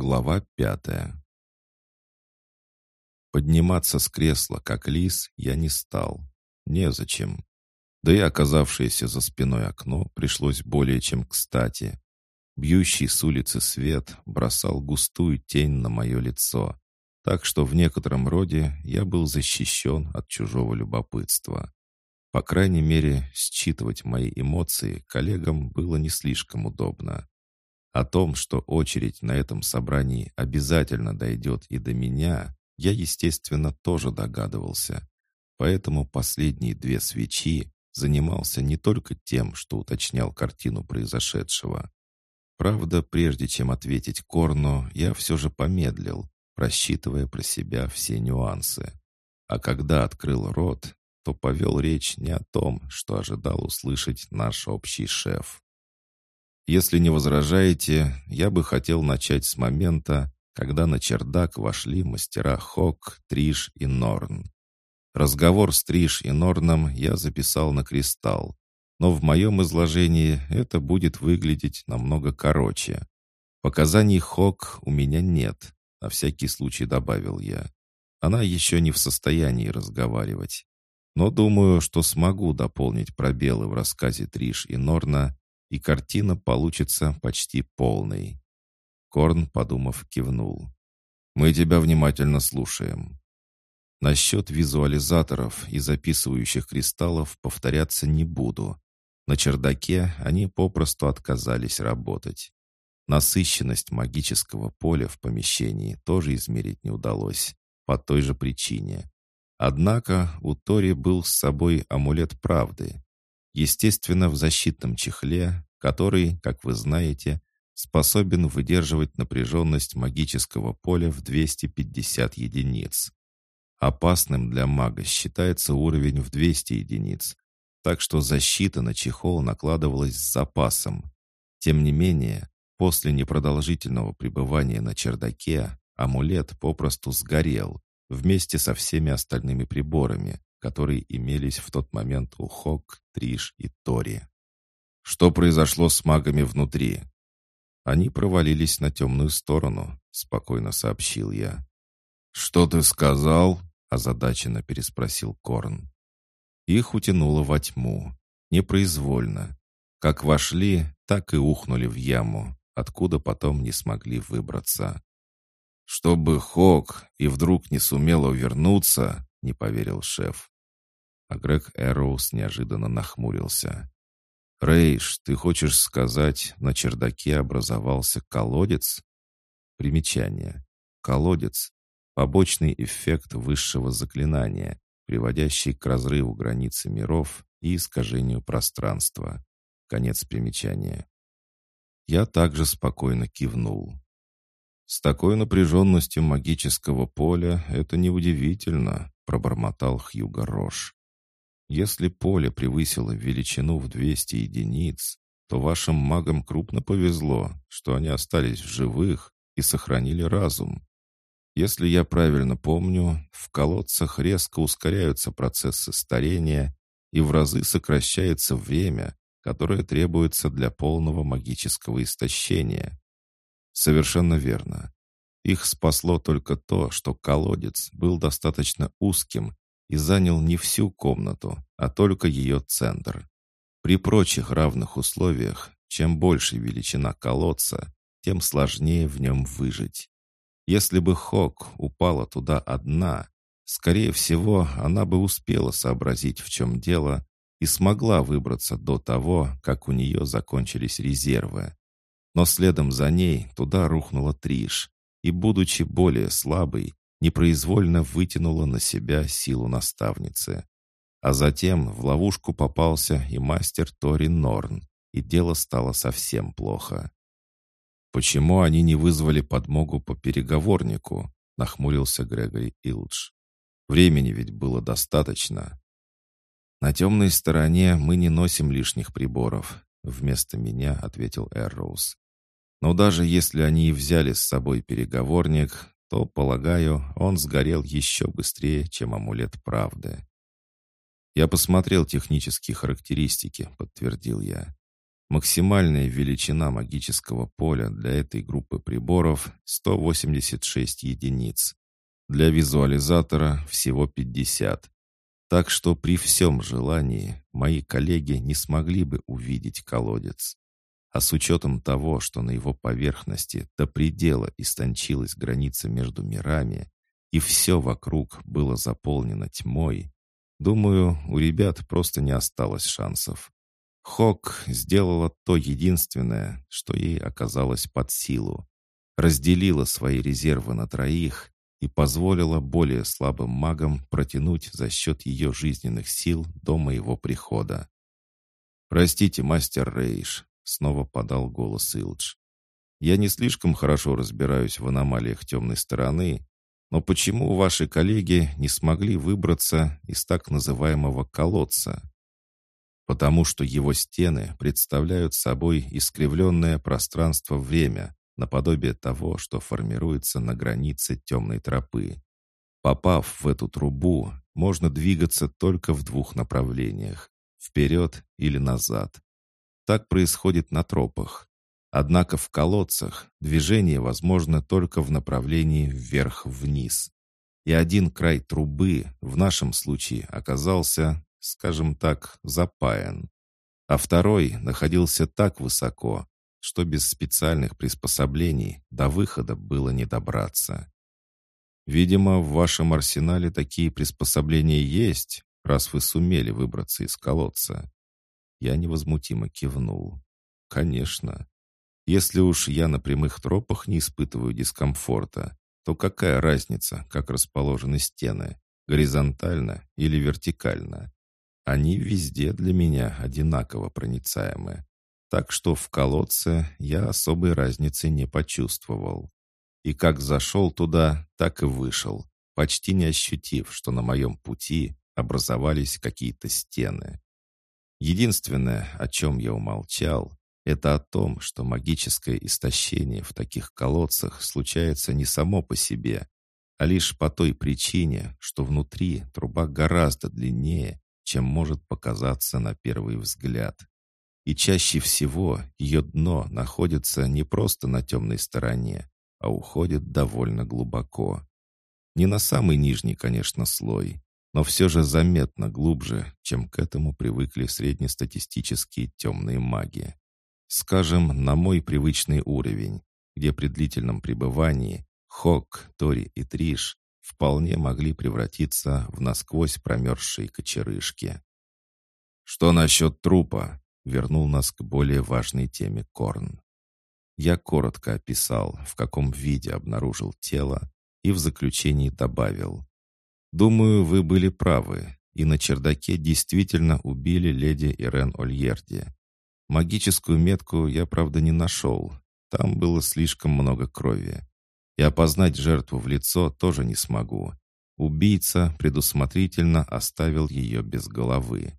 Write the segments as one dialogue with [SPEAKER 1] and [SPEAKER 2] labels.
[SPEAKER 1] Глава пятая Подниматься с кресла, как лис, я не стал. Незачем. Да и оказавшееся за спиной окно пришлось более чем кстати. Бьющий с улицы свет бросал густую тень на мое лицо, так что в некотором роде я был защищен от чужого любопытства. По крайней мере, считывать мои эмоции коллегам было не слишком удобно. О том, что очередь на этом собрании обязательно дойдет и до меня, я, естественно, тоже догадывался. Поэтому последние две свечи занимался не только тем, что уточнял картину произошедшего. Правда, прежде чем ответить Корну, я все же помедлил, просчитывая про себя все нюансы. А когда открыл рот, то повел речь не о том, что ожидал услышать наш общий шеф. Если не возражаете, я бы хотел начать с момента, когда на чердак вошли мастера Хок, Триш и Норн. Разговор с Триш и Норном я записал на кристалл, но в моем изложении это будет выглядеть намного короче. Показаний Хок у меня нет, на всякий случай добавил я. Она еще не в состоянии разговаривать. Но думаю, что смогу дополнить пробелы в рассказе Триш и Норна, и картина получится почти полной. Корн, подумав, кивнул. «Мы тебя внимательно слушаем». Насчет визуализаторов и записывающих кристаллов повторяться не буду. На чердаке они попросту отказались работать. Насыщенность магического поля в помещении тоже измерить не удалось, по той же причине. Однако у Тори был с собой амулет правды. Естественно, в защитном чехле, который, как вы знаете, способен выдерживать напряженность магического поля в 250 единиц. Опасным для мага считается уровень в 200 единиц, так что защита на чехол накладывалась с запасом. Тем не менее, после непродолжительного пребывания на чердаке амулет попросту сгорел, вместе со всеми остальными приборами, которые имелись в тот момент у Хок, Триш и Тори. Что произошло с магами внутри? Они провалились на темную сторону, спокойно сообщил я. «Что ты сказал?» — озадаченно переспросил Корн. Их утянуло во тьму, непроизвольно. Как вошли, так и ухнули в яму, откуда потом не смогли выбраться. «Чтобы Хок и вдруг не сумела вернуться», — не поверил шеф. А Грег Эроуз неожиданно нахмурился. «Рейш, ты хочешь сказать, на чердаке образовался колодец?» Примечание. Колодец — побочный эффект высшего заклинания, приводящий к разрыву границы миров и искажению пространства. Конец примечания. Я также спокойно кивнул. «С такой напряженностью магического поля это неудивительно», — пробормотал Хьюго Рош. «Если поле превысило величину в 200 единиц, то вашим магам крупно повезло, что они остались в живых и сохранили разум. Если я правильно помню, в колодцах резко ускоряются процессы старения и в разы сокращается время, которое требуется для полного магического истощения. Совершенно верно. Их спасло только то, что колодец был достаточно узким и занял не всю комнату, а только ее центр. При прочих равных условиях, чем больше величина колодца, тем сложнее в нем выжить. Если бы Хок упала туда одна, скорее всего, она бы успела сообразить, в чем дело, и смогла выбраться до того, как у нее закончились резервы. Но следом за ней туда рухнула Триш, и, будучи более слабой, непроизвольно вытянула на себя силу наставницы. А затем в ловушку попался и мастер Тори Норн, и дело стало совсем плохо. «Почему они не вызвали подмогу по переговорнику?» — нахмурился Грегори Илдж. «Времени ведь было достаточно». «На темной стороне мы не носим лишних приборов», — вместо меня ответил Эрроуз. Но даже если они и взяли с собой переговорник, то, полагаю, он сгорел еще быстрее, чем амулет правды. «Я посмотрел технические характеристики», — подтвердил я. Максимальная величина магического поля для этой группы приборов — 186 единиц. Для визуализатора всего 50. Так что при всем желании мои коллеги не смогли бы увидеть колодец. А с учетом того, что на его поверхности до предела истончилась граница между мирами, и все вокруг было заполнено тьмой, думаю, у ребят просто не осталось шансов. Хок сделала то единственное, что ей оказалось под силу. Разделила свои резервы на троих и позволила более слабым магам протянуть за счет ее жизненных сил до моего прихода. «Простите, мастер Рейш», — снова подал голос Илдж. «Я не слишком хорошо разбираюсь в аномалиях темной стороны, но почему ваши коллеги не смогли выбраться из так называемого колодца? Потому что его стены представляют собой искривленное пространство-время, наподобие того, что формируется на границе темной тропы. Попав в эту трубу, можно двигаться только в двух направлениях – вперед или назад. Так происходит на тропах. Однако в колодцах движение возможно только в направлении вверх-вниз. И один край трубы в нашем случае оказался, скажем так, запаян. А второй находился так высоко, что без специальных приспособлений до выхода было не добраться. Видимо, в вашем арсенале такие приспособления есть, раз вы сумели выбраться из колодца. Я невозмутимо кивнул. Конечно. Если уж я на прямых тропах не испытываю дискомфорта, то какая разница, как расположены стены, горизонтально или вертикально? Они везде для меня одинаково проницаемы. Так что в колодце я особой разницы не почувствовал. И как зашел туда, так и вышел, почти не ощутив, что на моем пути образовались какие-то стены. Единственное, о чем я умолчал, это о том, что магическое истощение в таких колодцах случается не само по себе, а лишь по той причине, что внутри труба гораздо длиннее, чем может показаться на первый взгляд. И чаще всего ее дно находится не просто на темной стороне, а уходит довольно глубоко. Не на самый нижний, конечно, слой, но все же заметно глубже, чем к этому привыкли среднестатистические темные маги. Скажем, на мой привычный уровень, где при длительном пребывании Хок, Тори и Триш вполне могли превратиться в насквозь промерзшие кочерышки. «Что насчет трупа?» вернул нас к более важной теме Корн. Я коротко описал, в каком виде обнаружил тело, и в заключении добавил. «Думаю, вы были правы, и на чердаке действительно убили леди Ирен Ольерди. Магическую метку я, правда, не нашел. Там было слишком много крови. И опознать жертву в лицо тоже не смогу. Убийца предусмотрительно оставил ее без головы.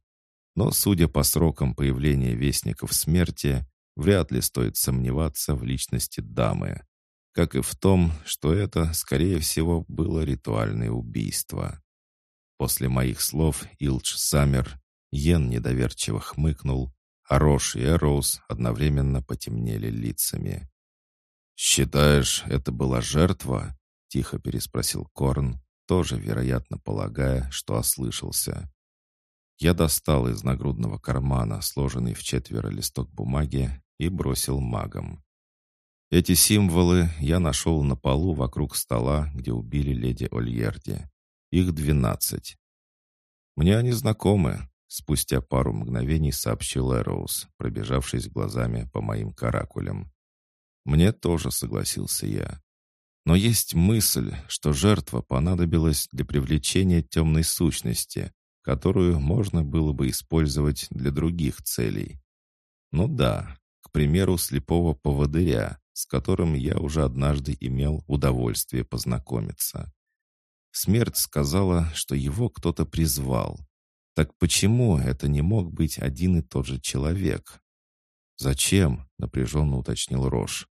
[SPEAKER 1] Но, судя по срокам появления вестников смерти, вряд ли стоит сомневаться в личности дамы. Как и в том, что это, скорее всего, было ритуальное убийство. После моих слов Илдж замер, Йен недоверчиво хмыкнул, а Рош и Эроуз одновременно потемнели лицами. «Считаешь, это была жертва?» — тихо переспросил Корн, тоже, вероятно, полагая, что ослышался. Я достал из нагрудного кармана сложенный в четверо листок бумаги и бросил магом. Эти символы я нашел на полу вокруг стола, где убили леди Ольерди. Их двенадцать. Мне они знакомы, спустя пару мгновений сообщил Эроуз, пробежавшись глазами по моим каракулям. Мне тоже согласился я. Но есть мысль, что жертва понадобилась для привлечения темной сущности, которую можно было бы использовать для других целей. Ну да, к примеру, слепого поводыря, с которым я уже однажды имел удовольствие познакомиться. Смерть сказала, что его кто-то призвал. Так почему это не мог быть один и тот же человек? «Зачем?» — напряженно уточнил Рош.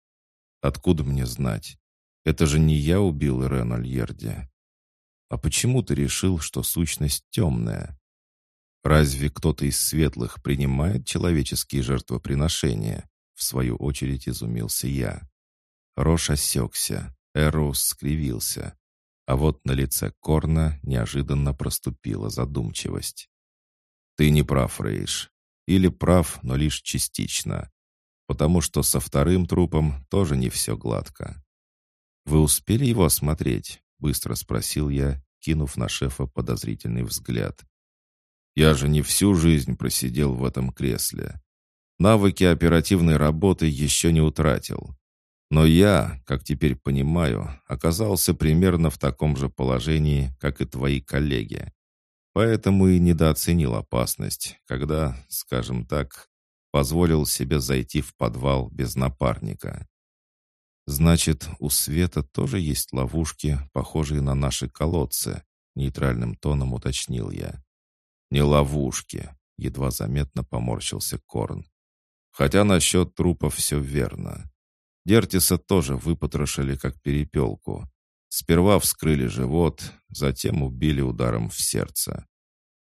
[SPEAKER 1] «Откуда мне знать? Это же не я убил Ирен Альерди. «А почему ты решил, что сущность темная?» Разве кто-то из светлых принимает человеческие жертвоприношения? В свою очередь изумился я. Рош осекся, Эроус скривился. А вот на лице Корна неожиданно проступила задумчивость. «Ты не прав, Рейш. Или прав, но лишь частично. Потому что со вторым трупом тоже не все гладко. «Вы успели его осмотреть?» — быстро спросил я, кинув на шефа подозрительный взгляд. «Я же не всю жизнь просидел в этом кресле. Навыки оперативной работы еще не утратил. Но я, как теперь понимаю, оказался примерно в таком же положении, как и твои коллеги. Поэтому и недооценил опасность, когда, скажем так, позволил себе зайти в подвал без напарника. «Значит, у Света тоже есть ловушки, похожие на наши колодцы», — нейтральным тоном уточнил я. «Не ловушки», — едва заметно поморщился Корн. «Хотя насчет трупов все верно. Дертиса тоже выпотрошили как перепелку. Сперва вскрыли живот, затем убили ударом в сердце.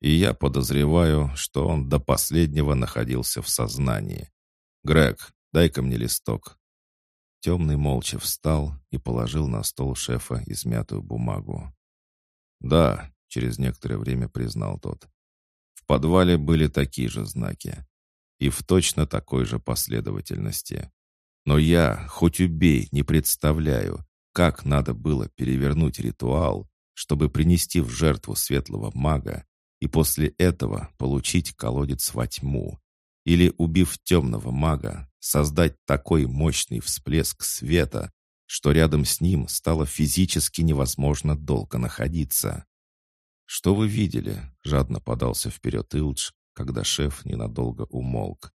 [SPEAKER 1] И я подозреваю, что он до последнего находился в сознании. «Грег, дай-ка мне листок», Темный молча встал и положил на стол шефа измятую бумагу. «Да», — через некоторое время признал тот. «В подвале были такие же знаки. И в точно такой же последовательности. Но я, хоть убей, не представляю, как надо было перевернуть ритуал, чтобы принести в жертву светлого мага и после этого получить колодец во тьму. Или, убив темного мага, создать такой мощный всплеск света, что рядом с ним стало физически невозможно долго находиться. «Что вы видели?» — жадно подался вперед Илдж, когда шеф ненадолго умолк.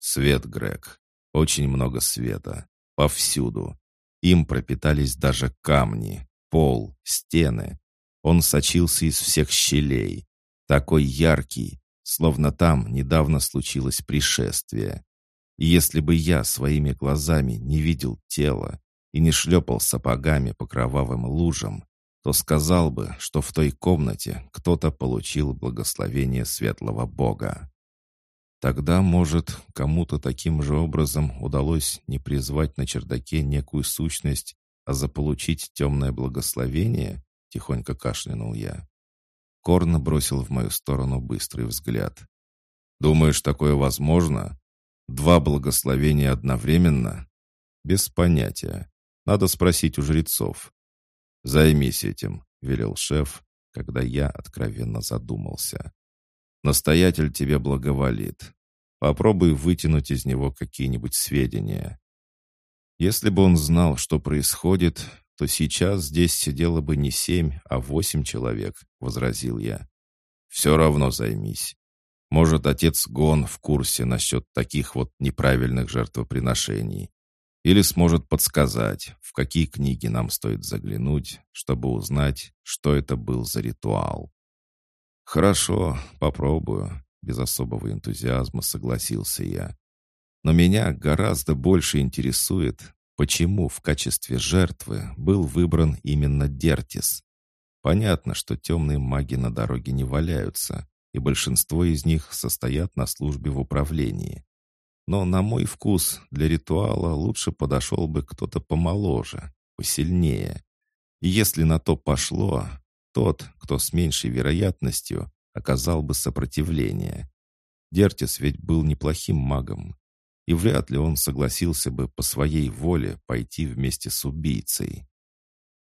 [SPEAKER 1] «Свет, Грег. Очень много света. Повсюду. Им пропитались даже камни, пол, стены. Он сочился из всех щелей. Такой яркий, словно там недавно случилось пришествие. И если бы я своими глазами не видел тела и не шлепал сапогами по кровавым лужам, то сказал бы, что в той комнате кто-то получил благословение светлого Бога. Тогда, может, кому-то таким же образом удалось не призвать на чердаке некую сущность, а заполучить темное благословение? Тихонько кашлянул я. Корн бросил в мою сторону быстрый взгляд. «Думаешь, такое возможно? Два благословения одновременно?» «Без понятия. Надо спросить у жрецов». «Займись этим», — велел шеф, когда я откровенно задумался. «Настоятель тебе благоволит. Попробуй вытянуть из него какие-нибудь сведения». Если бы он знал, что происходит, то сейчас здесь сидело бы не семь, а восемь человек», — возразил я. «Все равно займись. Может, отец Гон в курсе насчет таких вот неправильных жертвоприношений. Или сможет подсказать, в какие книги нам стоит заглянуть, чтобы узнать, что это был за ритуал». «Хорошо, попробую», — без особого энтузиазма согласился я. «Но меня гораздо больше интересует, Почему в качестве жертвы был выбран именно Дертис? Понятно, что темные маги на дороге не валяются, и большинство из них состоят на службе в управлении. Но, на мой вкус, для ритуала лучше подошел бы кто-то помоложе, посильнее. И если на то пошло, тот, кто с меньшей вероятностью, оказал бы сопротивление. Дертис ведь был неплохим магом, и вряд ли он согласился бы по своей воле пойти вместе с убийцей.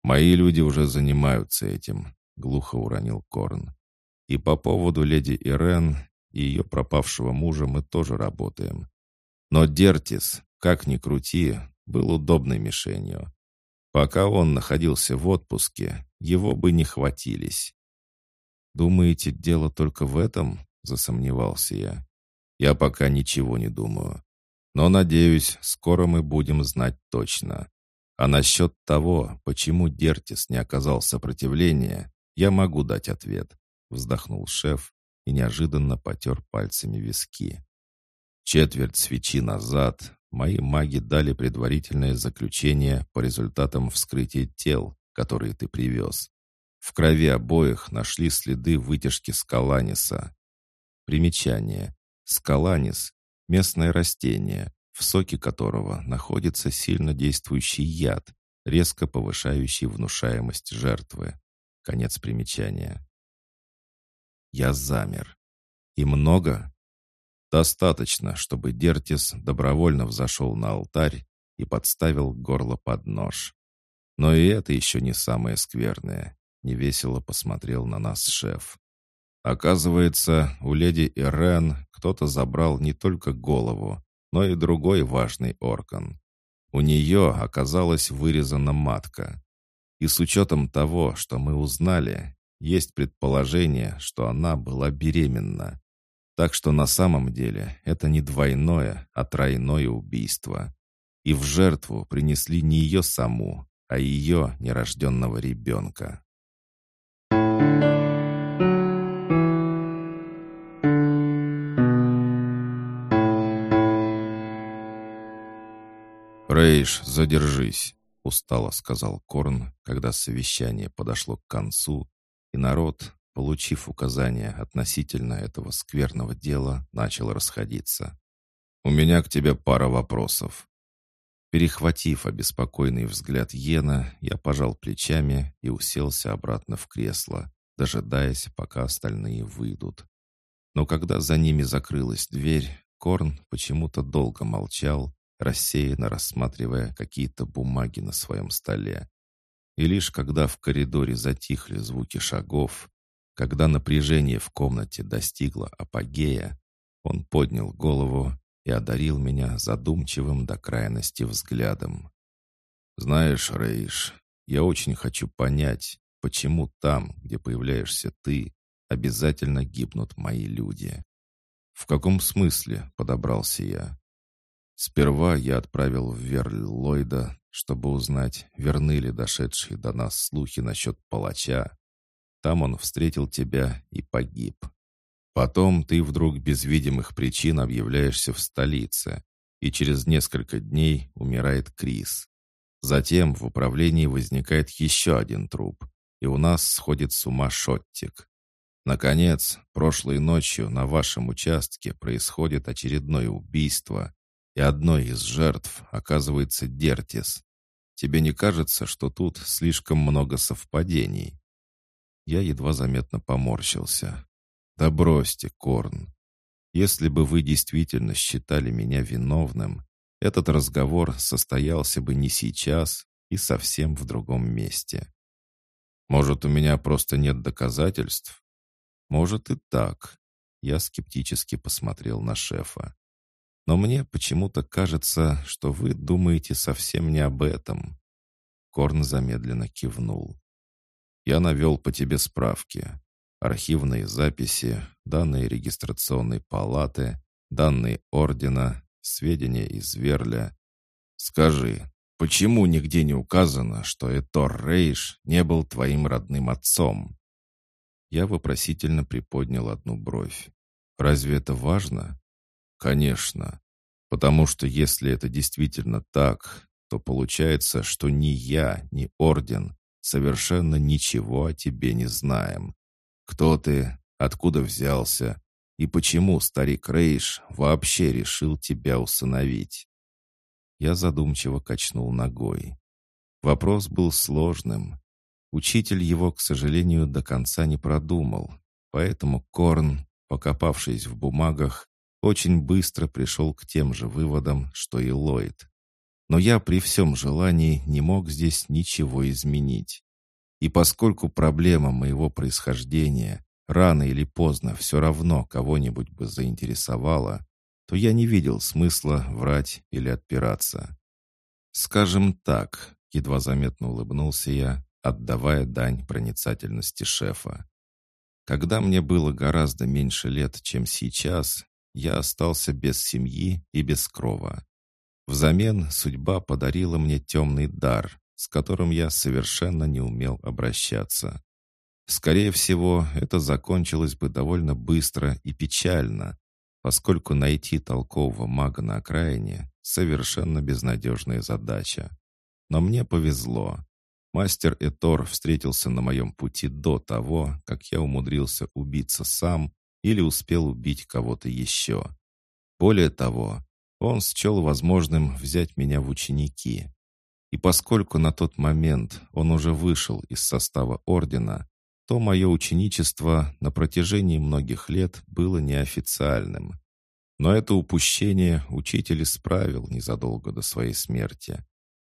[SPEAKER 1] «Мои люди уже занимаются этим», — глухо уронил Корн. «И по поводу леди Ирен и ее пропавшего мужа мы тоже работаем. Но Дертис, как ни крути, был удобной мишенью. Пока он находился в отпуске, его бы не хватились». «Думаете, дело только в этом?» — засомневался я. «Я пока ничего не думаю. Но, надеюсь, скоро мы будем знать точно. А насчет того, почему Дертис не оказал сопротивления, я могу дать ответ», — вздохнул шеф и неожиданно потер пальцами виски. Четверть свечи назад мои маги дали предварительное заключение по результатам вскрытия тел, которые ты привез. В крови обоих нашли следы вытяжки скаланиса. Примечание. Скаланис – местное растение, в соке которого находится сильно действующий яд, резко повышающий внушаемость жертвы. Конец примечания. Я замер. И много? Достаточно, чтобы Дертис добровольно взошел на алтарь и подставил горло под нож. Но и это еще не самое скверное. Невесело посмотрел на нас шеф. Оказывается, у леди Ирен кто-то забрал не только голову, но и другой важный орган. У нее оказалась вырезана матка. И с учетом того, что мы узнали, есть предположение, что она была беременна. Так что на самом деле это не двойное, а тройное убийство. И в жертву принесли не ее саму, а ее нерожденного ребенка. «Рейш, задержись», — устало сказал Корн, когда совещание подошло к концу, и народ, получив указания относительно этого скверного дела, начал расходиться. «У меня к тебе пара вопросов». Перехватив обеспокоенный взгляд Йена, я пожал плечами и уселся обратно в кресло, дожидаясь, пока остальные выйдут. Но когда за ними закрылась дверь, Корн почему-то долго молчал, рассеянно рассматривая какие-то бумаги на своем столе. И лишь когда в коридоре затихли звуки шагов, когда напряжение в комнате достигло апогея, он поднял голову и одарил меня задумчивым до крайности взглядом. «Знаешь, Рейш, я очень хочу понять, почему там, где появляешься ты, обязательно гибнут мои люди». «В каком смысле?» — подобрался я. Сперва я отправил в Верль Ллойда, чтобы узнать, верны ли дошедшие до нас слухи насчет палача, там он встретил тебя и погиб. Потом ты вдруг без видимых причин объявляешься в столице, и через несколько дней умирает Крис. Затем в управлении возникает еще один труп, и у нас сходит с ума Шоттик. Наконец, прошлой ночью на вашем участке происходит очередное убийство, и одной из жертв оказывается Дертис. Тебе не кажется, что тут слишком много совпадений? Я едва заметно поморщился. «Да бросьте, Корн. Если бы вы действительно считали меня виновным, этот разговор состоялся бы не сейчас и совсем в другом месте. Может, у меня просто нет доказательств? Может и так. Я скептически посмотрел на шефа. Но мне почему-то кажется, что вы думаете совсем не об этом. Корн замедленно кивнул. Я навел по тебе справки. Архивные записи, данные регистрационной палаты, данные ордена, сведения из Верля. Скажи, почему нигде не указано, что Этор Рейш не был твоим родным отцом?» Я вопросительно приподнял одну бровь. «Разве это важно?» «Конечно. Потому что если это действительно так, то получается, что ни я, ни Орден совершенно ничего о тебе не знаем. Кто ты, откуда взялся и почему старик Рейш вообще решил тебя усыновить?» Я задумчиво качнул ногой. Вопрос был сложным. Учитель его, к сожалению, до конца не продумал, поэтому Корн, покопавшись в бумагах, очень быстро пришел к тем же выводам, что и Ллойд. Но я при всем желании не мог здесь ничего изменить. И поскольку проблема моего происхождения рано или поздно все равно кого-нибудь бы заинтересовала, то я не видел смысла врать или отпираться. «Скажем так», — едва заметно улыбнулся я, отдавая дань проницательности шефа. «Когда мне было гораздо меньше лет, чем сейчас, я остался без семьи и без крова. Взамен судьба подарила мне темный дар, с которым я совершенно не умел обращаться. Скорее всего, это закончилось бы довольно быстро и печально, поскольку найти толкового мага на окраине — совершенно безнадежная задача. Но мне повезло. Мастер Этор встретился на моем пути до того, как я умудрился убиться сам или успел убить кого-то еще. Более того, он счел возможным взять меня в ученики. И поскольку на тот момент он уже вышел из состава ордена, то мое ученичество на протяжении многих лет было неофициальным. Но это упущение учитель исправил незадолго до своей смерти.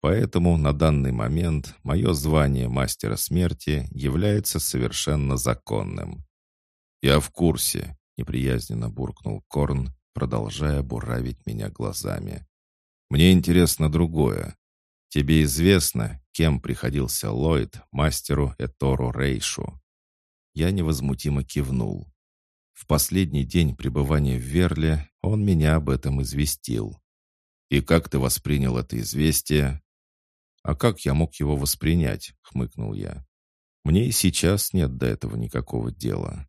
[SPEAKER 1] Поэтому на данный момент мое звание мастера смерти является совершенно законным. «Я в курсе», — неприязненно буркнул Корн, продолжая буравить меня глазами. «Мне интересно другое. Тебе известно, кем приходился Ллойд мастеру Этору Рейшу?» Я невозмутимо кивнул. В последний день пребывания в Верле он меня об этом известил. «И как ты воспринял это известие?» «А как я мог его воспринять?» — хмыкнул я. «Мне и сейчас нет до этого никакого дела.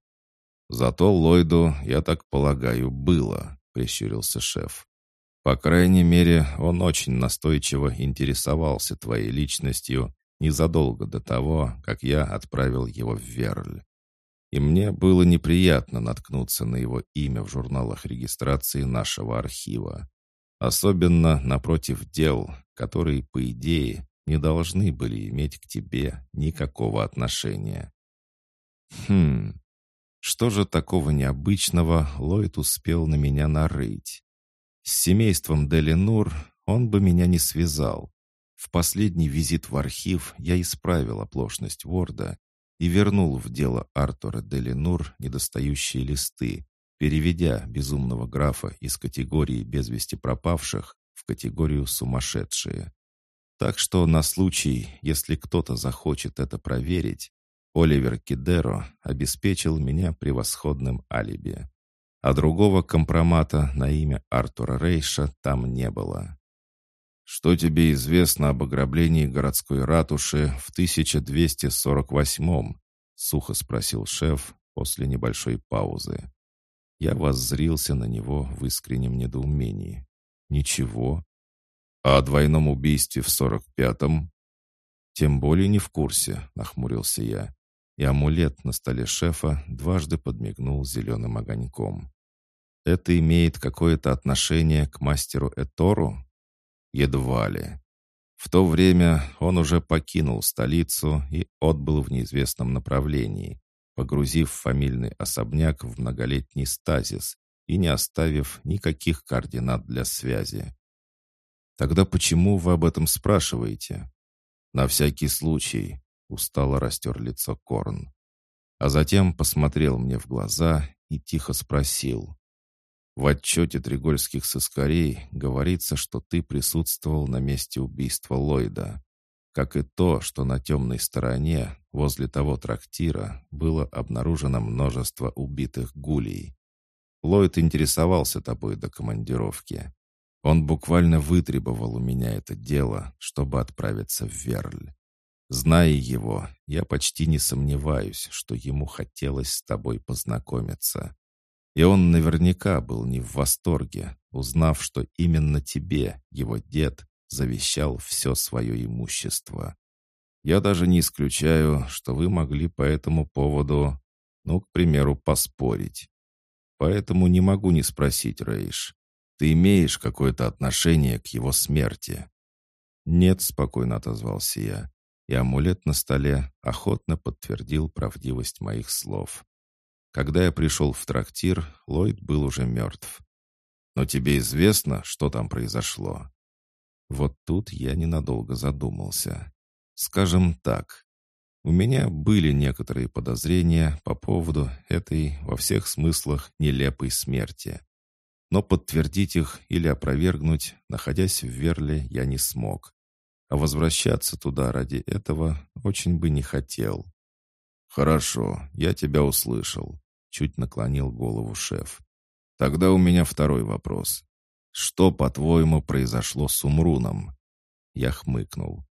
[SPEAKER 1] «Зато Ллойду, я так полагаю, было», — прищурился шеф. «По крайней мере, он очень настойчиво интересовался твоей личностью незадолго до того, как я отправил его в Верль. И мне было неприятно наткнуться на его имя в журналах регистрации нашего архива. Особенно напротив дел, которые, по идее, не должны были иметь к тебе никакого отношения. Хм, что же такого необычного Ллойд успел на меня нарыть? С семейством Делинур он бы меня не связал. В последний визит в архив я исправил оплошность Ворда и вернул в дело Артура Делинур недостающие листы, переведя безумного графа из категории без вести пропавших в категорию сумасшедшие. Так что на случай, если кто-то захочет это проверить, Оливер Кидеро обеспечил меня превосходным алиби. А другого компромата на имя Артура Рейша там не было. «Что тебе известно об ограблении городской ратуши в 1248-м?» — сухо спросил шеф после небольшой паузы. Я воззрился на него в искреннем недоумении. «Ничего. А о двойном убийстве в 45-м?» «Тем более не в курсе», — нахмурился я и амулет на столе шефа дважды подмигнул зеленым огоньком. «Это имеет какое-то отношение к мастеру Этору?» «Едва ли. В то время он уже покинул столицу и отбыл в неизвестном направлении, погрузив фамильный особняк в многолетний стазис и не оставив никаких координат для связи. «Тогда почему вы об этом спрашиваете?» «На всякий случай. Устало растер лицо Корн. А затем посмотрел мне в глаза и тихо спросил. «В отчете тригольских сыскарей говорится, что ты присутствовал на месте убийства Ллойда, как и то, что на темной стороне, возле того трактира, было обнаружено множество убитых гулей. Ллойд интересовался тобой до командировки. Он буквально вытребовал у меня это дело, чтобы отправиться в Верль. Зная его, я почти не сомневаюсь, что ему хотелось с тобой познакомиться. И он наверняка был не в восторге, узнав, что именно тебе, его дед, завещал все свое имущество. Я даже не исключаю, что вы могли по этому поводу, ну, к примеру, поспорить. Поэтому не могу не спросить, Рейш, ты имеешь какое-то отношение к его смерти?» «Нет», — спокойно отозвался я и амулет на столе охотно подтвердил правдивость моих слов. Когда я пришел в трактир, Ллойд был уже мертв. «Но тебе известно, что там произошло?» Вот тут я ненадолго задумался. Скажем так, у меня были некоторые подозрения по поводу этой, во всех смыслах, нелепой смерти. Но подтвердить их или опровергнуть, находясь в Верле, я не смог а возвращаться туда ради этого очень бы не хотел. «Хорошо, я тебя услышал», — чуть наклонил голову шеф. «Тогда у меня второй вопрос. Что, по-твоему, произошло с Умруном?» Я хмыкнул.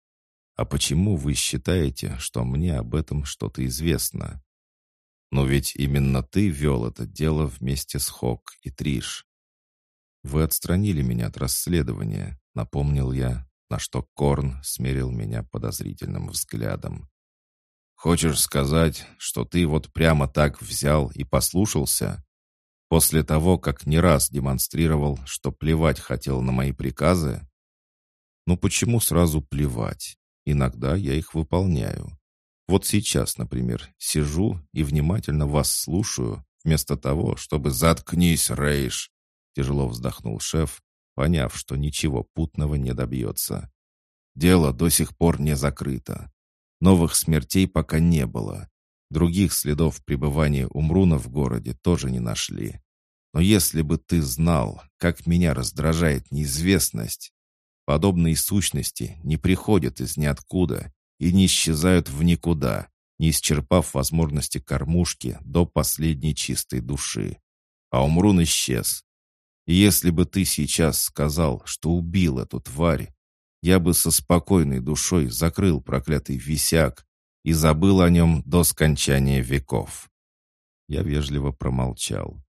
[SPEAKER 1] «А почему вы считаете, что мне об этом что-то известно?» «Но ведь именно ты вел это дело вместе с Хок и Триш». «Вы отстранили меня от расследования», — напомнил я, на что Корн смерил меня подозрительным взглядом. «Хочешь сказать, что ты вот прямо так взял и послушался?» После того, как не раз демонстрировал, что плевать хотел на мои приказы? Ну почему сразу плевать? Иногда я их выполняю. Вот сейчас, например, сижу и внимательно вас слушаю, вместо того, чтобы «заткнись, Рейш!» Тяжело вздохнул шеф, поняв, что ничего путного не добьется. Дело до сих пор не закрыто. Новых смертей пока не было. Других следов пребывания Умруна в городе тоже не нашли. Но если бы ты знал, как меня раздражает неизвестность, подобные сущности не приходят из ниоткуда и не исчезают в никуда, не исчерпав возможности кормушки до последней чистой души. А Умрун исчез. Если бы ты сейчас сказал, что убил эту тварь, я бы со спокойной душой закрыл проклятый висяк и забыл о нем до скончания веков. Я вежливо промолчал.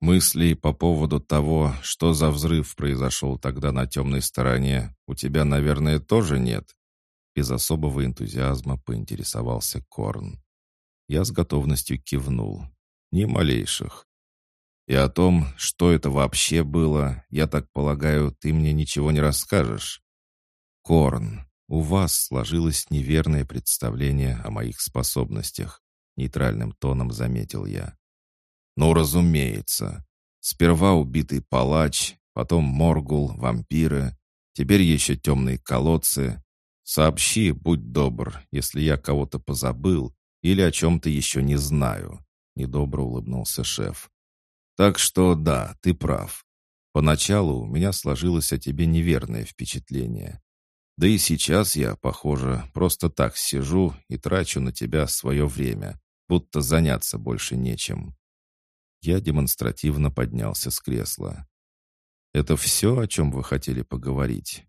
[SPEAKER 1] Мыслей по поводу того, что за взрыв произошел тогда на темной стороне, у тебя, наверное, тоже нет? Без особого энтузиазма поинтересовался Корн. Я с готовностью кивнул. Ни малейших. И о том, что это вообще было, я так полагаю, ты мне ничего не расскажешь. Корн, у вас сложилось неверное представление о моих способностях, нейтральным тоном заметил я. Ну, разумеется. Сперва убитый палач, потом моргул, вампиры, теперь еще темные колодцы. Сообщи, будь добр, если я кого-то позабыл или о чем-то еще не знаю. Недобро улыбнулся шеф. Так что да, ты прав. Поначалу у меня сложилось о тебе неверное впечатление. Да и сейчас я, похоже, просто так сижу и трачу на тебя свое время, будто заняться больше нечем. Я демонстративно поднялся с кресла. «Это все, о чем вы хотели поговорить?»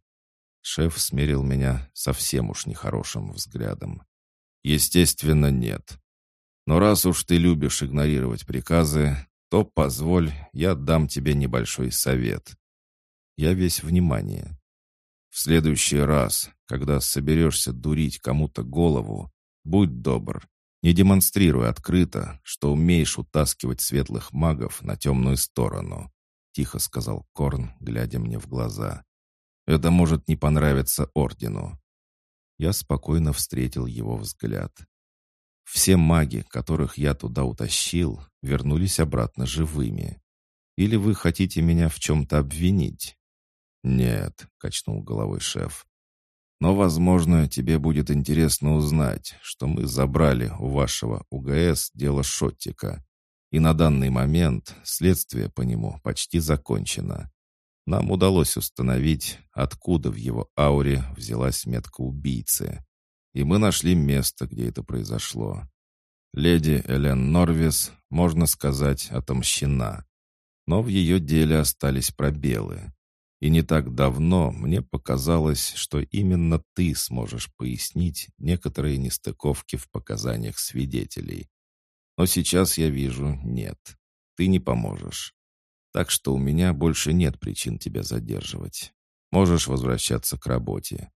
[SPEAKER 1] Шеф смерил меня совсем уж нехорошим взглядом. «Естественно, нет. Но раз уж ты любишь игнорировать приказы, то позволь, я дам тебе небольшой совет. Я весь внимание. В следующий раз, когда соберешься дурить кому-то голову, будь добр, не демонстрируй открыто, что умеешь утаскивать светлых магов на темную сторону», — тихо сказал Корн, глядя мне в глаза. «Это может не понравиться Ордену». Я спокойно встретил его взгляд. Все маги, которых я туда утащил, вернулись обратно живыми. Или вы хотите меня в чем-то обвинить? «Нет», — качнул головой шеф. «Но, возможно, тебе будет интересно узнать, что мы забрали у вашего УГС дело Шоттика, и на данный момент следствие по нему почти закончено. Нам удалось установить, откуда в его ауре взялась метка убийцы. И мы нашли место, где это произошло. Леди Элен Норвис, можно сказать, отомщена. Но в ее деле остались пробелы. И не так давно мне показалось, что именно ты сможешь пояснить некоторые нестыковки в показаниях свидетелей. Но сейчас я вижу, нет, ты не поможешь. Так что у меня больше нет причин тебя задерживать. Можешь возвращаться к работе.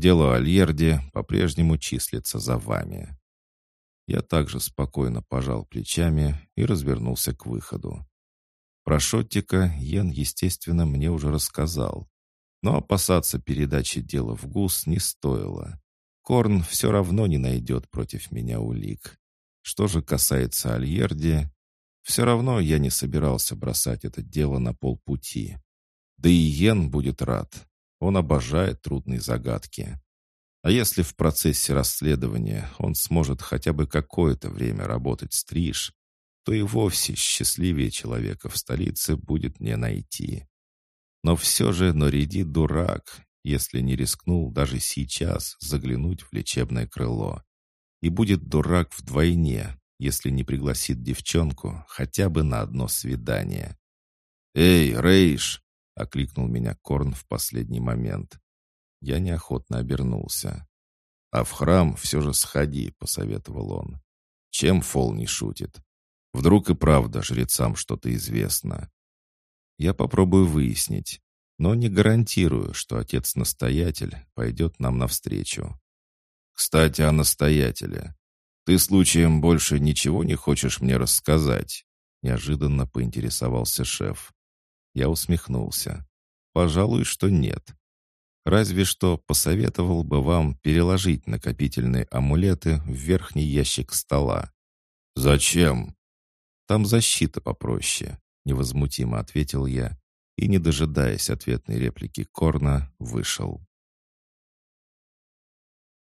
[SPEAKER 1] Дело Альерде по-прежнему числится за вами. Я также спокойно пожал плечами и развернулся к выходу. Про Шоттика Йен, естественно, мне уже рассказал. Но опасаться передачи дела в ГУС не стоило. Корн все равно не найдет против меня улик. Что же касается Альерди, все равно я не собирался бросать это дело на полпути. Да и Йен будет рад. Он обожает трудные загадки. А если в процессе расследования он сможет хотя бы какое-то время работать с Триш, то и вовсе счастливее человека в столице будет не найти. Но все же Нориди дурак, если не рискнул даже сейчас заглянуть в лечебное крыло. И будет дурак вдвойне, если не пригласит девчонку хотя бы на одно свидание. «Эй, Рейш!» — окликнул меня Корн в последний момент. Я неохотно обернулся. «А в храм все же сходи», — посоветовал он. «Чем Фол не шутит? Вдруг и правда жрецам что-то известно. Я попробую выяснить, но не гарантирую, что отец-настоятель пойдет нам навстречу. Кстати, о настоятеле. Ты случаем больше ничего не хочешь мне рассказать? — неожиданно поинтересовался шеф. Я усмехнулся. «Пожалуй, что нет. Разве что посоветовал бы вам переложить накопительные амулеты в верхний ящик стола». «Зачем?» «Там защита попроще», — невозмутимо ответил я и, не дожидаясь ответной реплики Корна, вышел.